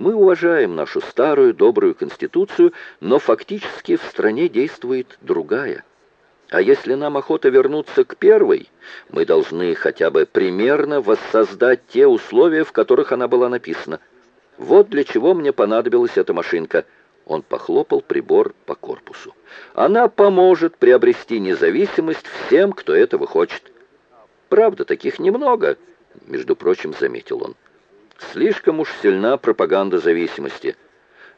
Мы уважаем нашу старую добрую конституцию, но фактически в стране действует другая. А если нам охота вернуться к первой, мы должны хотя бы примерно воссоздать те условия, в которых она была написана. Вот для чего мне понадобилась эта машинка. Он похлопал прибор по корпусу. Она поможет приобрести независимость всем, кто этого хочет. Правда, таких немного, между прочим, заметил он. Слишком уж сильна пропаганда зависимости –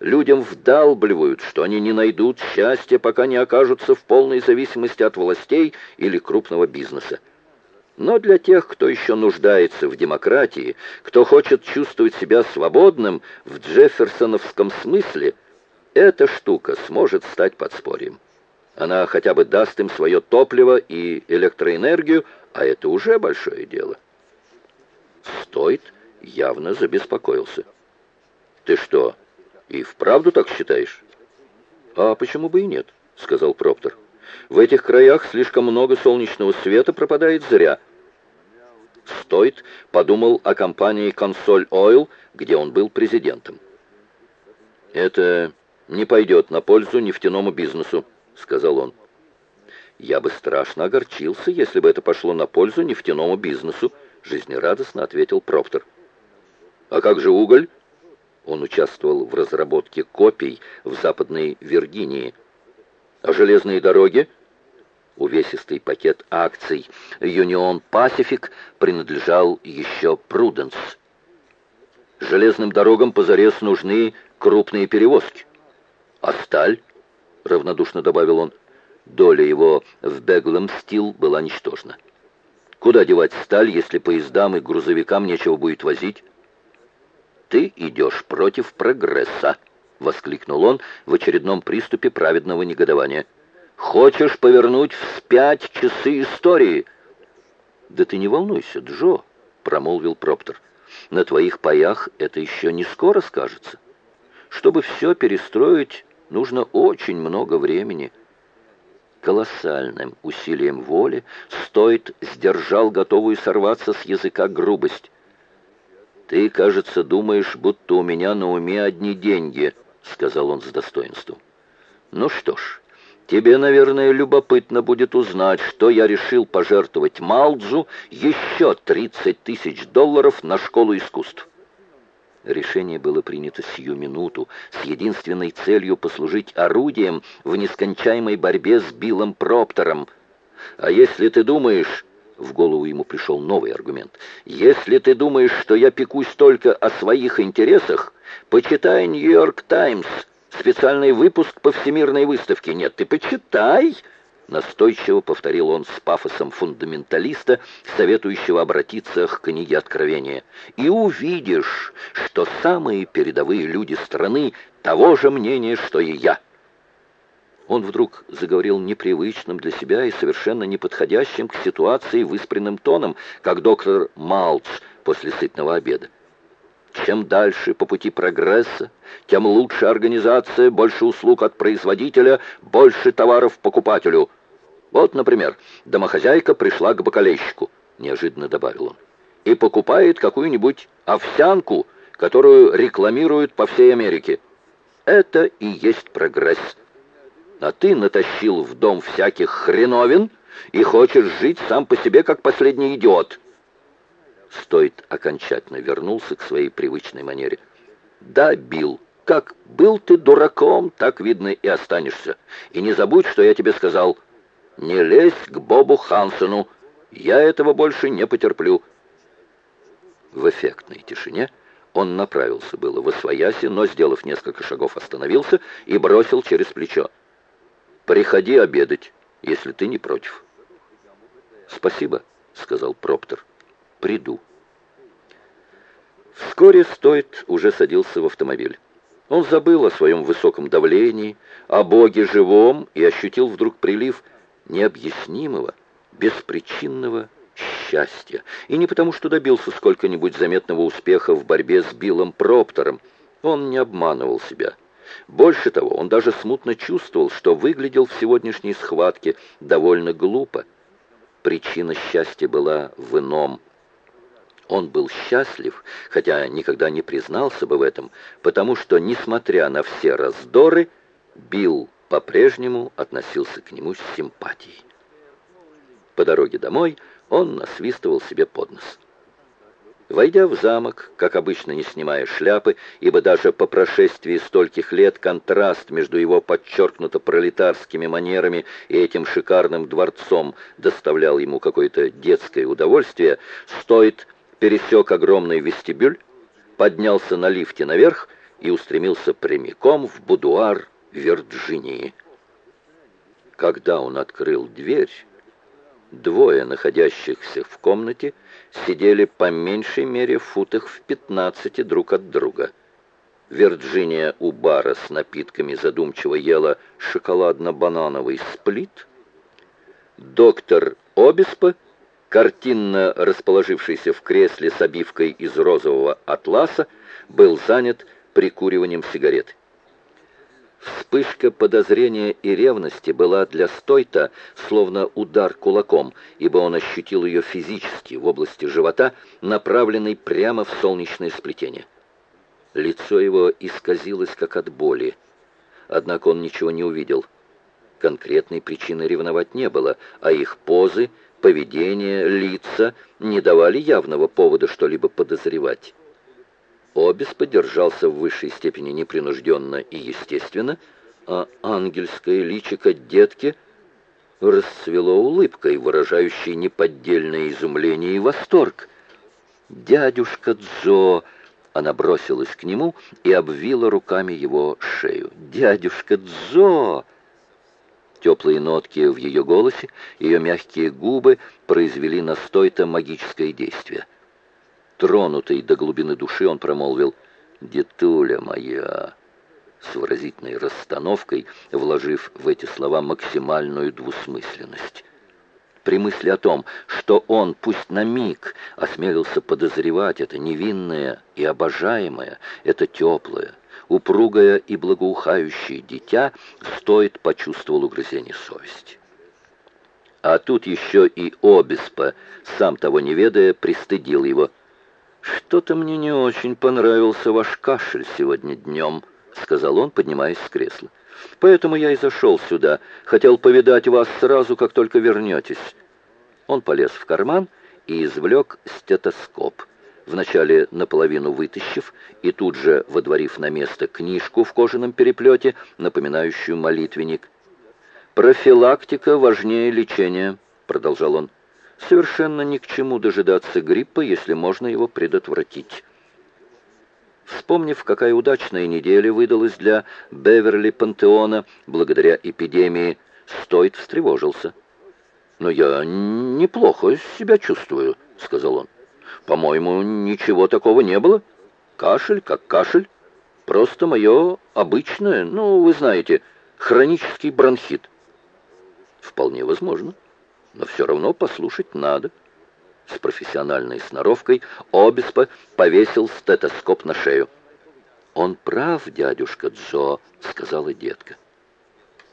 Людям вдалбливают, что они не найдут счастья, пока не окажутся в полной зависимости от властей или крупного бизнеса. Но для тех, кто еще нуждается в демократии, кто хочет чувствовать себя свободным в джефферсоновском смысле, эта штука сможет стать подспорьем. Она хотя бы даст им свое топливо и электроэнергию, а это уже большое дело. Стоит явно забеспокоился. «Ты что, «И вправду так считаешь?» «А почему бы и нет?» — сказал Проптер. «В этих краях слишком много солнечного света пропадает зря». Стоит подумал о компании «Консоль Ойл», где он был президентом. «Это не пойдет на пользу нефтяному бизнесу», — сказал он. «Я бы страшно огорчился, если бы это пошло на пользу нефтяному бизнесу», — жизнерадостно ответил Проптер. «А как же уголь?» Он участвовал в разработке копий в Западной Виргинии. А железные дороги? Увесистый пакет акций Union Pacific принадлежал еще Prudence. Железным дорогам позарез нужны крупные перевозки. А сталь, равнодушно добавил он, доля его в Беглом стил была ничтожна. Куда девать сталь, если поездам и грузовикам нечего будет возить? Ты идешь против прогресса!» — воскликнул он в очередном приступе праведного негодования. «Хочешь повернуть вспять часы истории?» «Да ты не волнуйся, Джо», — промолвил Проптер. «На твоих паях это еще не скоро скажется. Чтобы все перестроить, нужно очень много времени». Колоссальным усилием воли стоит сдержал готовую сорваться с языка грубость. «Ты, кажется, думаешь, будто у меня на уме одни деньги», — сказал он с достоинством. «Ну что ж, тебе, наверное, любопытно будет узнать, что я решил пожертвовать Малджу еще 30 тысяч долларов на школу искусств». Решение было принято сию минуту, с единственной целью послужить орудием в нескончаемой борьбе с Биллом Проптором. «А если ты думаешь...» В голову ему пришел новый аргумент. «Если ты думаешь, что я пекусь только о своих интересах, почитай «Нью-Йорк Таймс», специальный выпуск по всемирной выставке. Нет, ты почитай!» Настойчиво повторил он с пафосом фундаменталиста, советующего обратиться к книге Откровения. «И увидишь, что самые передовые люди страны того же мнения, что и я». Он вдруг заговорил непривычным для себя и совершенно неподходящим к ситуации выспренным тоном, как доктор Малч после сытного обеда. Чем дальше по пути прогресса, тем лучше организация, больше услуг от производителя, больше товаров покупателю. Вот, например, домохозяйка пришла к бакалейщику, неожиданно добавил он, и покупает какую-нибудь овсянку, которую рекламируют по всей Америке. Это и есть прогресс а ты натащил в дом всяких хреновин и хочешь жить сам по себе, как последний идиот». Стоит окончательно вернулся к своей привычной манере. «Да, Билл, как был ты дураком, так, видно, и останешься. И не забудь, что я тебе сказал. Не лезь к Бобу Хансену. Я этого больше не потерплю». В эффектной тишине он направился было в освояси, но, сделав несколько шагов, остановился и бросил через плечо. Приходи обедать, если ты не против». «Спасибо», — сказал Проптер. «Приду». Вскоре Стоит уже садился в автомобиль. Он забыл о своем высоком давлении, о Боге живом и ощутил вдруг прилив необъяснимого, беспричинного счастья. И не потому, что добился сколько-нибудь заметного успеха в борьбе с Биллом Проптором. Он не обманывал себя. Больше того, он даже смутно чувствовал, что выглядел в сегодняшней схватке довольно глупо. Причина счастья была в ином. Он был счастлив, хотя никогда не признался бы в этом, потому что, несмотря на все раздоры, Билл по-прежнему относился к нему с симпатией. По дороге домой он насвистывал себе под нос. Войдя в замок, как обычно не снимая шляпы, ибо даже по прошествии стольких лет контраст между его подчеркнуто пролетарскими манерами и этим шикарным дворцом доставлял ему какое-то детское удовольствие, стоит пересек огромный вестибюль, поднялся на лифте наверх и устремился прямиком в будуар Вирджинии. Когда он открыл дверь, двое находящихся в комнате сидели по меньшей мере в футах в пятнадцати друг от друга. Вирджиния у бара с напитками задумчиво ела шоколадно-банановый сплит. Доктор Обеспо, картинно расположившийся в кресле с обивкой из розового атласа, был занят прикуриванием сигарет. Вспышка подозрения и ревности была для Стойта словно удар кулаком, ибо он ощутил ее физически в области живота, направленной прямо в солнечное сплетение. Лицо его исказилось, как от боли. Однако он ничего не увидел. Конкретной причины ревновать не было, а их позы, поведение, лица не давали явного повода что-либо подозревать. Обес подержался в высшей степени непринужденно и естественно, а ангельское личико детки расцвело улыбкой, выражающей неподдельное изумление и восторг. «Дядюшка Джо!» Она бросилась к нему и обвила руками его шею. «Дядюшка Джо!» Теплые нотки в ее голосе, ее мягкие губы произвели на Стойта магическое действие. Тронутый до глубины души, он промолвил «Детуля моя!» с выразительной расстановкой, вложив в эти слова максимальную двусмысленность. При мысли о том, что он, пусть на миг, осмелился подозревать это невинное и обожаемое, это теплое, упругое и благоухающее дитя, стоит почувствовал угрызение совести. А тут еще и Обеспо, сам того не ведая, пристыдил его – «Что-то мне не очень понравился ваш кашель сегодня днем», — сказал он, поднимаясь с кресла. «Поэтому я и зашел сюда. Хотел повидать вас сразу, как только вернетесь». Он полез в карман и извлек стетоскоп, вначале наполовину вытащив и тут же водворив на место книжку в кожаном переплете, напоминающую молитвенник. «Профилактика важнее лечения», — продолжал он. Совершенно ни к чему дожидаться гриппа, если можно его предотвратить. Вспомнив, какая удачная неделя выдалась для Беверли Пантеона благодаря эпидемии, Стойт встревожился. «Но я неплохо себя чувствую», — сказал он. «По-моему, ничего такого не было. Кашель как кашель. Просто мое обычное, ну, вы знаете, хронический бронхит». «Вполне возможно» но все равно послушать надо. С профессиональной сноровкой Обеспо повесил стетоскоп на шею. «Он прав, дядюшка Джо», — сказала детка.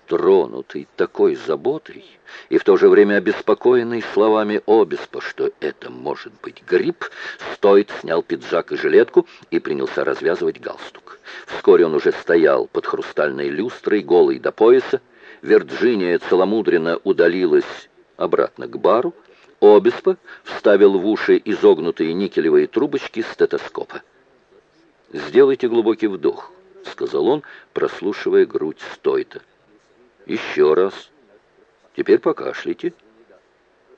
Тронутый такой заботой и в то же время обеспокоенный словами Обеспо, что это может быть грипп, Стоит снял пиджак и жилетку и принялся развязывать галстук. Вскоре он уже стоял под хрустальной люстрой, голый до пояса. Вирджиния целомудренно удалилась обратно к бару, Обеспо вставил в уши изогнутые никелевые трубочки стетоскопа. «Сделайте глубокий вдох», — сказал он, прослушивая грудь Стойта. «Еще раз. Теперь покашляйте».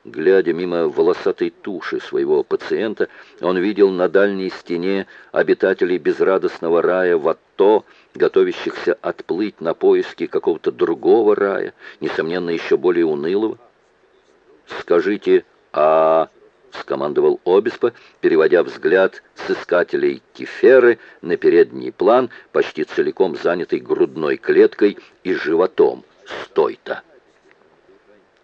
Глядя мимо волосатой туши своего пациента, он видел на дальней стене обитателей безрадостного рая в Атто, готовящихся отплыть на поиски какого-то другого рая, несомненно, еще более унылого. «Скажите «а...» — скомандовал Обеспо, переводя взгляд с искателей Кеферы на передний план, почти целиком занятый грудной клеткой и животом Стойта.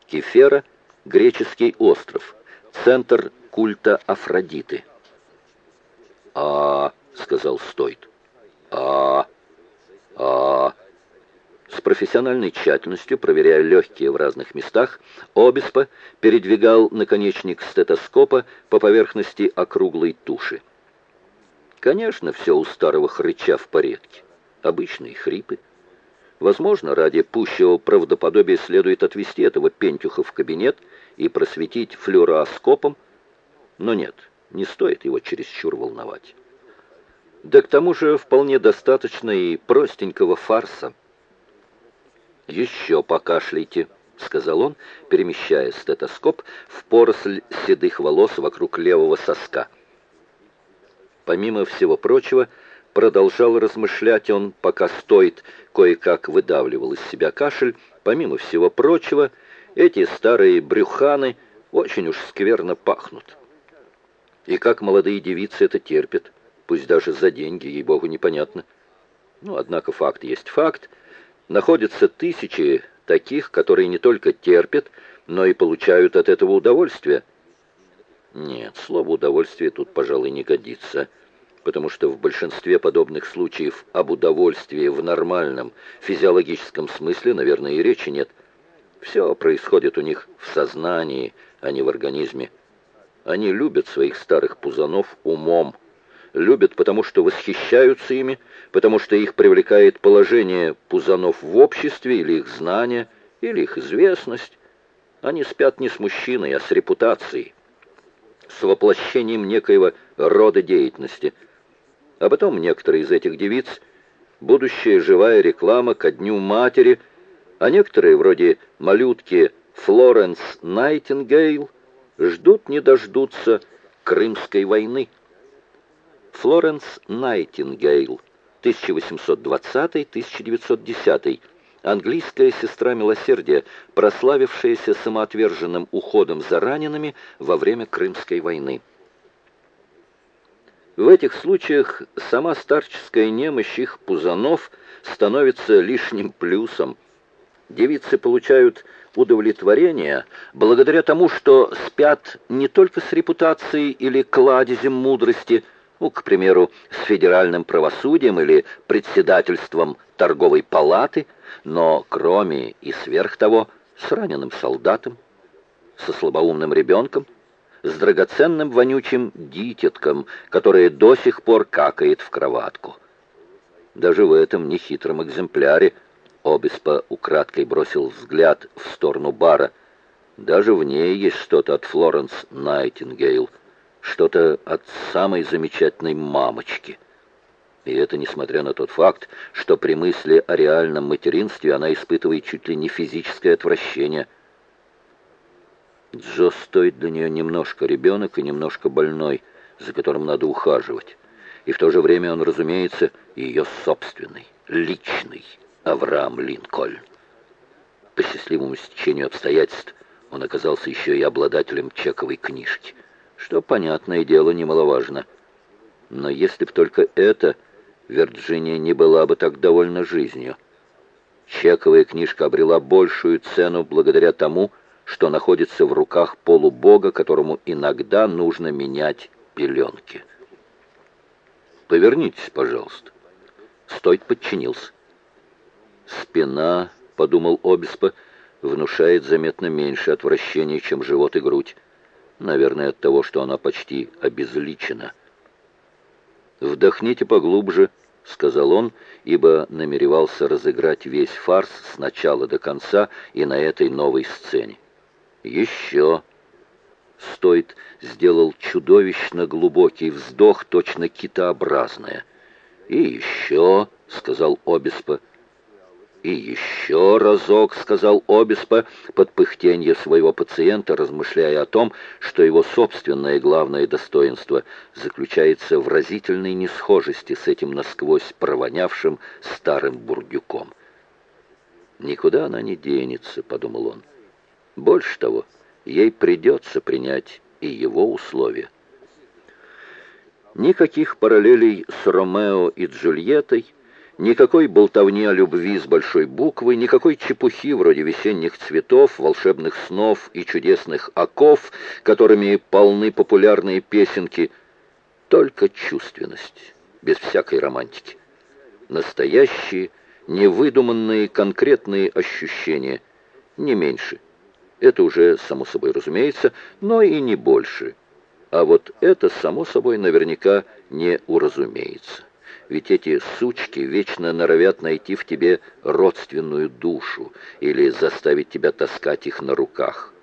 Кефера — греческий остров, центр культа Афродиты. «А...» — сказал Стойт. «А... А...» профессиональной тщательностью, проверяя легкие в разных местах, Обеспо передвигал наконечник стетоскопа по поверхности округлой туши. Конечно, все у старого хрыча в порядке. Обычные хрипы. Возможно, ради пущего правдоподобия следует отвести этого пентюха в кабинет и просветить флюороскопом, но нет, не стоит его чересчур волновать. Да к тому же вполне достаточно и простенького фарса. «Еще покашляйте», — сказал он, перемещая стетоскоп в поросль седых волос вокруг левого соска. Помимо всего прочего, продолжал размышлять он, пока стоит, кое-как выдавливал из себя кашель, помимо всего прочего, эти старые брюханы очень уж скверно пахнут. И как молодые девицы это терпят, пусть даже за деньги, ей-богу, непонятно. Ну, однако факт есть факт. Находятся тысячи таких, которые не только терпят, но и получают от этого удовольствие. Нет, слово «удовольствие» тут, пожалуй, не годится, потому что в большинстве подобных случаев об удовольствии в нормальном физиологическом смысле, наверное, и речи нет. Все происходит у них в сознании, а не в организме. Они любят своих старых пузанов умом. Любят, потому что восхищаются ими, потому что их привлекает положение пузанов в обществе, или их знания, или их известность. Они спят не с мужчиной, а с репутацией, с воплощением некоего рода деятельности. А потом некоторые из этих девиц – будущая живая реклама ко дню матери, а некоторые, вроде малютки Флоренс Найтингейл, ждут не дождутся Крымской войны. Флоренс Найтингейл, 1820-1910, английская сестра милосердия, прославившаяся самоотверженным уходом за ранеными во время Крымской войны. В этих случаях сама старческая немощь их пузанов становится лишним плюсом. Девицы получают удовлетворения благодаря тому, что спят не только с репутацией или кладезем мудрости, ну, к примеру, с федеральным правосудием или председательством торговой палаты, но кроме и сверх того с раненым солдатом, со слабоумным ребенком, с драгоценным вонючим дитятком, которое до сих пор какает в кроватку. Даже в этом нехитром экземпляре – Обеспо украдкой бросил взгляд в сторону бара. Даже в ней есть что-то от Флоренс Найтингейл, что-то от самой замечательной мамочки. И это несмотря на тот факт, что при мысли о реальном материнстве она испытывает чуть ли не физическое отвращение. Джо стоит для нее немножко ребенок и немножко больной, за которым надо ухаживать. И в то же время он, разумеется, ее собственный, личный. Авраам Линкольн. По счастливому стечению обстоятельств он оказался еще и обладателем чековой книжки, что, понятное дело, немаловажно. Но если б только это, Вирджиния не была бы так довольна жизнью. Чековая книжка обрела большую цену благодаря тому, что находится в руках полубога, которому иногда нужно менять пеленки. «Повернитесь, пожалуйста». Стойт подчинился. Спина, подумал Обеспо, внушает заметно меньше отвращения, чем живот и грудь. Наверное, от того, что она почти обезличена. «Вдохните поглубже», — сказал он, ибо намеревался разыграть весь фарс с начала до конца и на этой новой сцене. «Еще». Стоит сделал чудовищно глубокий вздох, точно китообразное. «И еще», — сказал Обеспо, — «И еще разок», — сказал Обеспо под пыхтенье своего пациента, размышляя о том, что его собственное главное достоинство заключается в разительной несхожести с этим насквозь провонявшим старым бурдюком. «Никуда она не денется», — подумал он. «Больше того, ей придется принять и его условия». Никаких параллелей с Ромео и Джульеттой, Никакой болтовни о любви с большой буквы, никакой чепухи вроде весенних цветов, волшебных снов и чудесных оков, которыми полны популярные песенки. Только чувственность, без всякой романтики. Настоящие невыдуманные конкретные ощущения, не меньше. Это уже, само собой разумеется, но и не больше. А вот это, само собой, наверняка не уразумеется. Ведь эти сучки вечно норовят найти в тебе родственную душу или заставить тебя таскать их на руках.